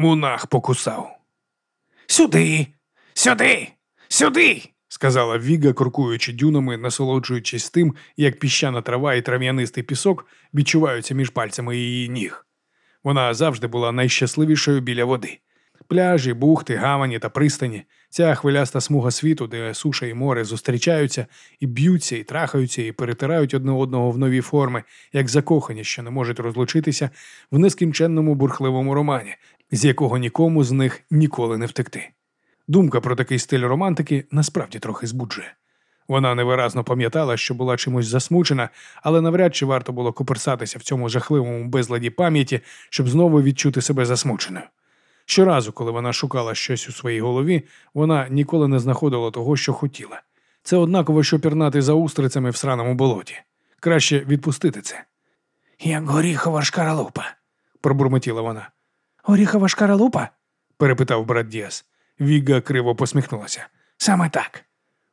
Мунах покусав. Сюди, сюди, сюди. сказала Віга, крокуючи дюнами, насолоджуючись тим, як піщана трава і трав'янистий пісок відчуваються між пальцями її ніг. Вона завжди була найщасливішою біля води. Пляжі, бухти, гавані та пристані, ця хвиляста смуга світу, де суша і море зустрічаються і б'ються, і трахаються, і перетирають одне одного в нові форми, як закохані, що не можуть розлучитися в нескінченному бурхливому романі, з якого нікому з них ніколи не втекти. Думка про такий стиль романтики насправді трохи збуджує. Вона невиразно пам'ятала, що була чимось засмучена, але навряд чи варто було коперсатися в цьому жахливому безладі пам'яті, щоб знову відчути себе засмученою. Щоразу, коли вона шукала щось у своїй голові, вона ніколи не знаходила того, що хотіла. Це однаково, що пірнати за устрицями в сраному болоті. Краще відпустити це. Як горіхова шкаралупа, пробурмотіла вона. Горіхова шкаралупа? перепитав брат Діас. Віга криво посміхнулася. Саме так.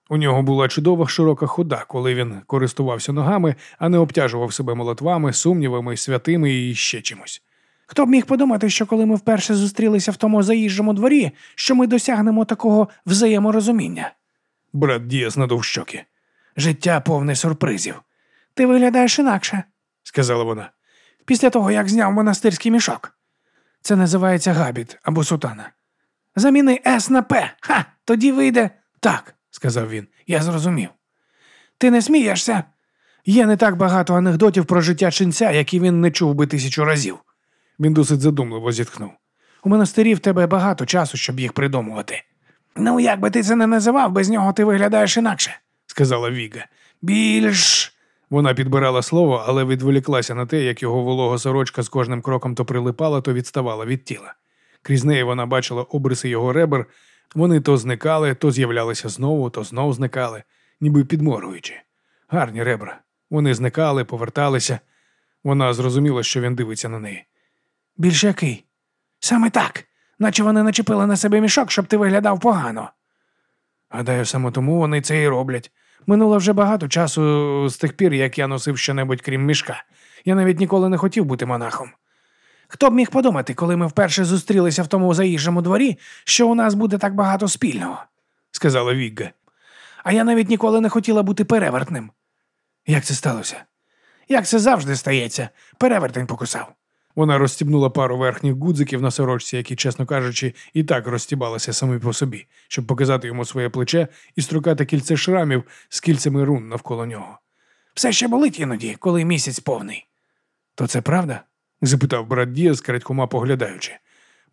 У нього була чудова широка хода, коли він користувався ногами, а не обтяжував себе молитвами, сумнівами, святими і ще чимось. Хто б міг подумати, що коли ми вперше зустрілися в тому заїжджому дворі, що ми досягнемо такого взаєморозуміння? Брат Діас надув щоки. Життя повне сюрпризів. Ти виглядаєш інакше, сказала вона. Після того, як зняв монастирський мішок. Це називається габіт або сутана. Заміни С на П. Ха! Тоді вийде. Так, сказав він. Я зрозумів. Ти не смієшся? Є не так багато анекдотів про життя ченця, які він не чув би тисячу разів. Він досить задумливо зітхнув. У монастирі в тебе багато часу, щоб їх придумувати. Ну, як би ти це не називав, без нього ти виглядаєш інакше, сказала Віга. Більш. Вона підбирала слово, але відволіклася на те, як його волога сорочка з кожним кроком то прилипала, то відставала від тіла. Крізь неї вона бачила обриси його ребер, вони то зникали, то з'являлися знову, то знов зникали, ніби підморгуючи. Гарні ребра. Вони зникали, поверталися. Вона зрозуміла, що він дивиться на неї. Більш який? Саме так, наче вони начепили на себе мішок, щоб ти виглядав погано. Гадаю, саме тому вони це і роблять. Минуло вже багато часу з тих пір, як я носив щонебудь крім мішка. Я навіть ніколи не хотів бути монахом. Хто б міг подумати, коли ми вперше зустрілися в тому заїжджому дворі, що у нас буде так багато спільного, сказала Вігга. А я навіть ніколи не хотіла бути перевертним. Як це сталося? Як це завжди стається, перевертень покусав. Вона розстібнула пару верхніх гудзиків на сорочці, які, чесно кажучи, і так розстібалися самі по собі, щоб показати йому своє плече і струкати кільце шрамів з кільцями рун навколо нього. Все ще болить іноді, коли місяць повний. То це правда? запитав брат Діас, крадькома поглядаючи.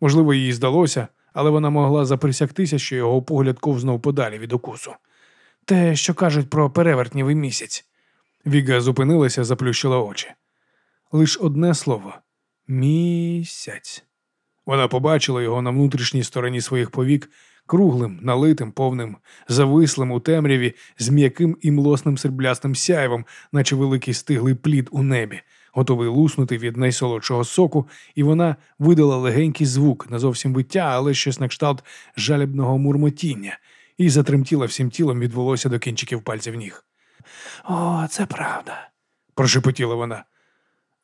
Можливо, їй здалося, але вона могла заприсягтися, що його погляд ковзнув подалі від укусу. Те, що кажуть про перевертнівий місяць. Віга зупинилася, заплющила очі. Лиш одне слово місяць. Вона побачила його на внутрішній стороні своїх повік, круглим, налитим, повним, завислим у темряві, з м'яким і млосним серблястим сяйвом, наче великий стиглий плід у небі, готовий луснути від найсолодшого соку, і вона видала легенький звук, не зовсім виття, але щось на кшталт жалібного мурмотіння, і затремтіла всім тілом від волосся до кінчиків пальців ніг. О, це правда, прошепотіла вона.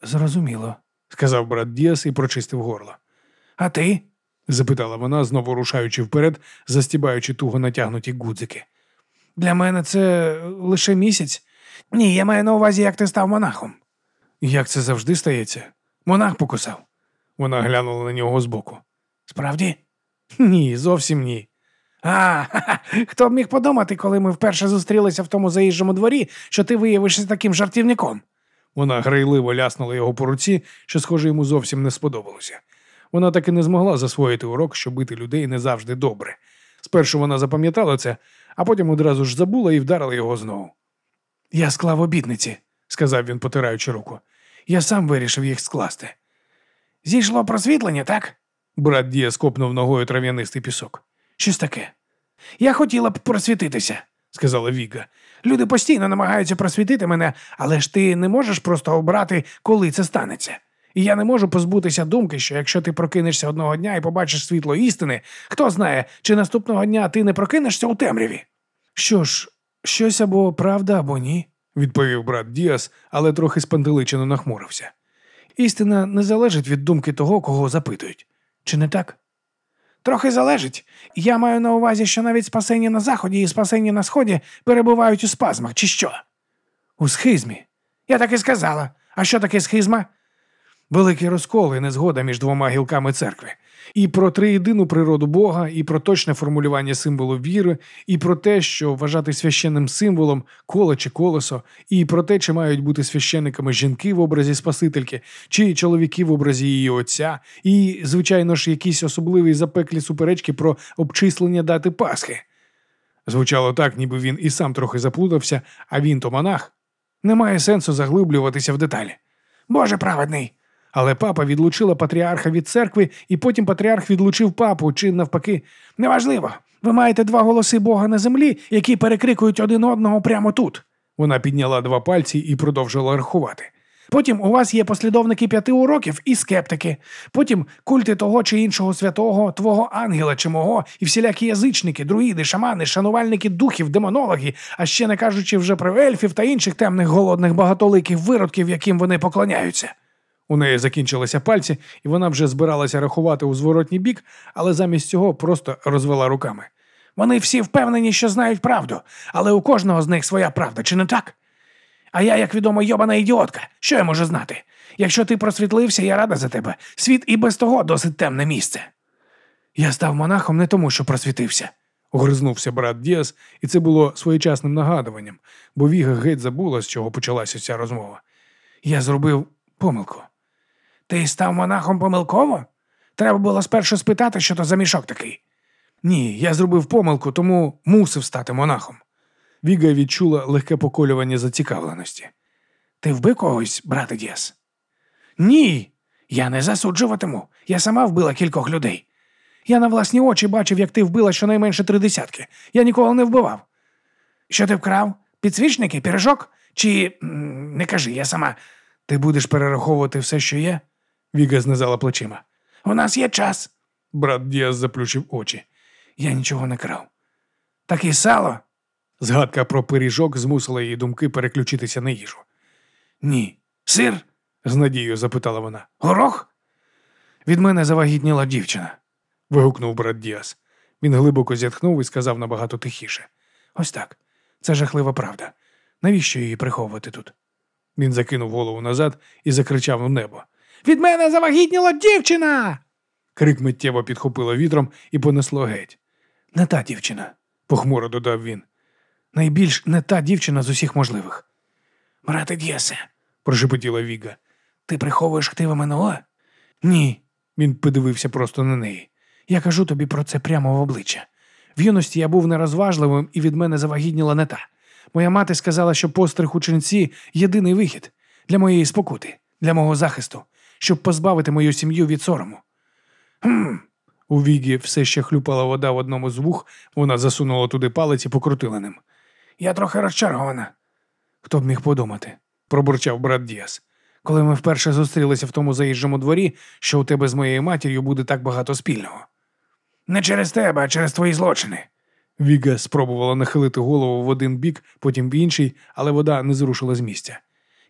Зрозуміло, сказав брат Діас і прочистив горло. А ти? запитала вона, знову рушаючи вперед, застібаючи туго натягнуті гудзики. Для мене це лише місяць. Ні, я маю на увазі, як ти став монахом. Як це завжди стається? Монах покусав. Вона глянула на нього збоку. Справді? Ні, зовсім ні. А, ха-ха. хто б міг подумати, коли ми вперше зустрілися в тому заїжджому дворі, що ти виявишся таким жартівником? Вона грайливо ляснула його по руці, що, схоже, йому зовсім не сподобалося. Вона так і не змогла засвоїти урок, що бити людей не завжди добре. Спершу вона запам'ятала це, а потім одразу ж забула і вдарила його знову. Я склав обітниці, сказав він, потираючи руку. Я сам вирішив їх скласти. Зійшло просвітлення, так? Брат Дія скопнув ногою трав'янистий пісок. Щось таке. Я хотіла б просвітитися, сказала Віга. Люди постійно намагаються просвітити мене, але ж ти не можеш просто обрати, коли це станеться. І я не можу позбутися думки, що якщо ти прокинешся одного дня і побачиш світло істини, хто знає, чи наступного дня ти не прокинешся у темряві. Що ж, щось або правда, або ні, відповів брат Діас, але трохи спантеличено нахмурився. Істина не залежить від думки того, кого запитують. Чи не так? Трохи залежить. Я маю на увазі, що навіть спасення на заході і спасення на сході перебувають у спазмах, чи що? У схизмі. Я так і сказала. А що таке схизма? Великий розкол і незгода між двома гілками церкви. І про триєдину природу Бога, і про точне формулювання символу віри, і про те, що вважати священним символом коло чи колесо, і про те, чи мають бути священниками жінки в образі Спасительки, чи чоловіки в образі її отця, і, звичайно ж, якісь особливі запеклі суперечки про обчислення дати Пасхи. Звучало так, ніби він і сам трохи заплутався, а він то монах. Немає сенсу заглиблюватися в деталі. Боже праведний. Але папа відлучила патріарха від церкви, і потім патріарх відлучив папу, чи навпаки. Неважливо. Ви маєте два голоси Бога на землі, які перекрикують один одного прямо тут. Вона підняла два пальці і продовжила рахувати. Потім у вас є послідовники п'яти уроків і скептики. Потім культи того чи іншого святого, твого ангела чи мого, і всілякі язичники, друїди, шамани, шанувальники духів, демонологи, а ще не кажучи вже про ельфів та інших темних голодних багатоликих виродків, яким вони поклоняються. У неї закінчилися пальці, і вона вже збиралася рахувати у зворотній бік, але замість цього просто розвела руками. Вони всі впевнені, що знають правду, але у кожного з них своя правда, чи не так? А я, як відомо, йобана ідіотка. Що я можу знати? Якщо ти просвітлився, я рада за тебе. Світ і без того досить темне місце. Я став монахом не тому, що просвітився, огризнувся брат Діас, і це було своєчасним нагадуванням, бо Віга геть забула, з чого почалася ця розмова. Я зробив помилку. Ти став монахом помилково? Треба було спершу спитати, що то за мішок такий. Ні, я зробив помилку, тому мусив стати монахом. Віга відчула легке поколювання зацікавленості. Ти вбив когось, брате Діас? Ні, я не засуджуватиму. Я сама вбила кількох людей. Я на власні очі бачив, як ти вбила щонайменше три десятки. Я нікого не вбивав. Що ти вкрав? Підсвічники, пірожок? Чи не кажи, я сама. Ти будеш перераховувати все, що є? Віга знизала плечима. У нас є час. Брат Діас заплющив очі. Я нічого не крав. Так і сало. Згадка про пиріжок змусила її думки переключитися на їжу. Ні. Сир? з надією запитала вона. Горох? Від мене завагітніла дівчина. вигукнув брат Діас. Він глибоко зітхнув і сказав набагато тихіше. Ось так. Це жахлива правда. Навіщо її приховувати тут? Він закинув голову назад і закричав у небо. Від мене завагітніла дівчина. Крик миттєво підхопило вітром і понесло геть. Не та дівчина, похмуро додав він. Найбільш не та дівчина з усіх можливих. Брате Дєсе, прошепотіла Віга. Ти приховуєш активи минуле? Ні. Він подивився просто на неї. Я кажу тобі про це прямо в обличчя. В юності я був нерозважливим і від мене завагітніла не та. Моя мати сказала, що постриг ученці єдиний вихід для моєї спокути, для мого захисту, щоб позбавити мою сім'ю від сорому. Хм. У Вігі все ще хлюпала вода в одному з вух, вона засунула туди палець і покрутила ним. Я трохи розчаргована. Хто б міг подумати, пробурчав брат Діас. Коли ми вперше зустрілися в тому заїжджому дворі, що у тебе з моєю матір'ю буде так багато спільного. Не через тебе, а через твої злочини. Віга спробувала нахилити голову в один бік, потім в інший, але вода не зрушила з місця.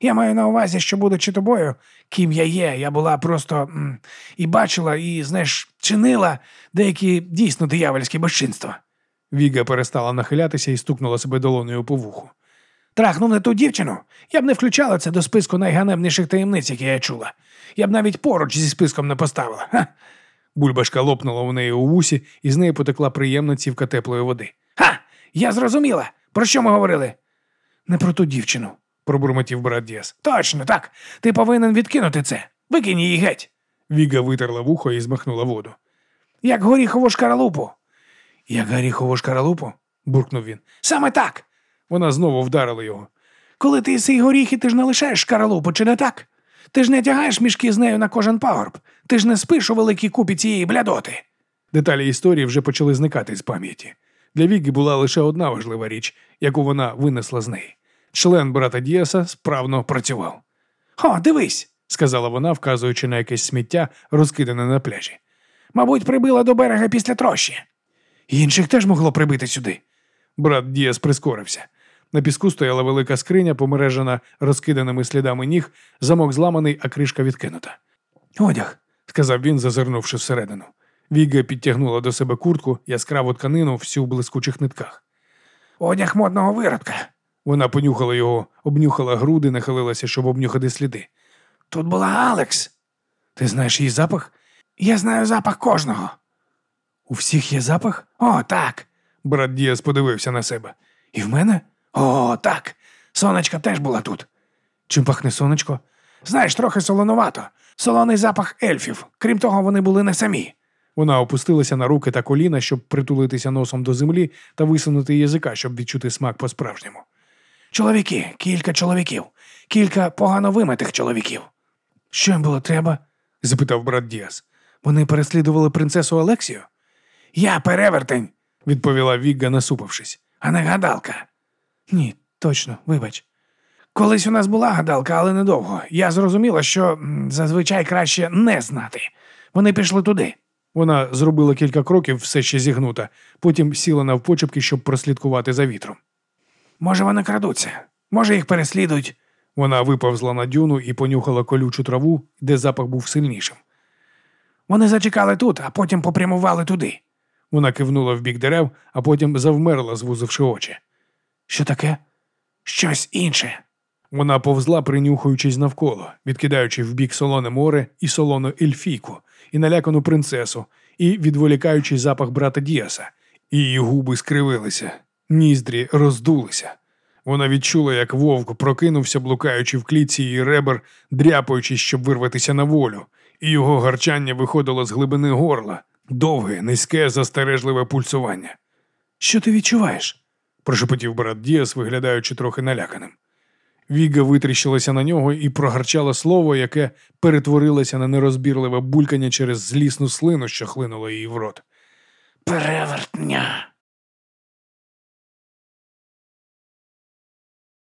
Я маю на увазі, що, будучи тобою, ким я є, я була просто м, і бачила, і, знаєш, чинила деякі дійсно диявольські безчинства. Віга перестала нахилятися і стукнула себе долоною по вуху. Трахнув не ту дівчину. Я б не включала це до списку найганебніших таємниць, які я чула. Я б навіть поруч зі списком не поставила. Ха! Бульбашка лопнула у неї у вусі, і з неї потекла приємна цівка теплої води. Ха! Я зрозуміла. Про що ми говорили? Не про ту дівчину, пробурмотів брат Діас. Точно так. Ти повинен відкинути це. Викинь її геть. Віга витерла вухо і змахнула воду. Як горіхову шкаралупу. Як горіхову шкаралупу? буркнув він. Саме так. Вона знову вдарила його. Коли ти їси горіхи, ти ж не лишаєш шкаралупу, чи не так? Ти ж не тягаєш мішки з нею на кожен пагорб. Ти ж не спиш у великій купі цієї блядоти. Деталі історії вже почали зникати з пам'яті. Для Віги була лише одна важлива річ, яку вона винесла з неї. Член брата Діаса справно працював. О, дивись, сказала вона, вказуючи на якесь сміття, розкидане на пляжі. Мабуть, прибила до берега після трощі. Інших теж могло прибити сюди. Брат Діас прискорився. На піску стояла велика скриня, помережена розкиданими слідами ніг, замок зламаний, а кришка відкинута. Одяг, сказав він, зазирнувши всередину. Віга підтягнула до себе куртку, яскраву тканину, всю в блискучих нитках. Одяг модного виродка. Вона понюхала його, обнюхала груди, нахилилася, щоб обнюхати сліди. Тут була Алекс. Ти знаєш її запах? Я знаю запах кожного. У всіх є запах? О, так. Брат Діас подивився на себе. І в мене? О, так. Сонечка теж була тут. Чим пахне сонечко? Знаєш, трохи солонувато. Солоний запах ельфів. Крім того, вони були не самі. Вона опустилася на руки та коліна, щоб притулитися носом до землі та висунути язика, щоб відчути смак по-справжньому. Чоловіки, кілька чоловіків, кілька погано вимитих чоловіків. Що їм було треба? запитав брат Діас. Вони переслідували принцесу Алексію? Я перевертень, відповіла Вігга, насупившись. а не гадалка. Ні, точно, вибач. Колись у нас була гадалка, але недовго. Я зрозуміла, що зазвичай краще не знати. Вони пішли туди. Вона зробила кілька кроків, все ще зігнута, потім сіла навпочепки, щоб прослідкувати за вітром. Може, вони крадуться, може, їх переслідують. Вона виповзла на дюну і понюхала колючу траву, де запах був сильнішим. Вони зачекали тут, а потім попрямували туди. Вона кивнула в бік дерев, а потім завмерла, звузивши очі. Що таке? Щось інше. Вона повзла, принюхуючись навколо, відкидаючи в бік солоне море і солону ельфійку, і налякану принцесу, і відволікаючи запах брата Діаса. І її губи скривилися, ніздрі роздулися. Вона відчула, як вовк прокинувся, блукаючи в клітці її ребер, дряпаючись, щоб вирватися на волю, і його гарчання виходило з глибини горла, довге, низьке, застережливе пульсування. Що ти відчуваєш? прошепотів брат Діас, виглядаючи трохи наляканим. Віга витріщилася на нього і прогарчала слово, яке перетворилося на нерозбірливе булькання через злісну слину, що хлинула її в рот. Перевертня.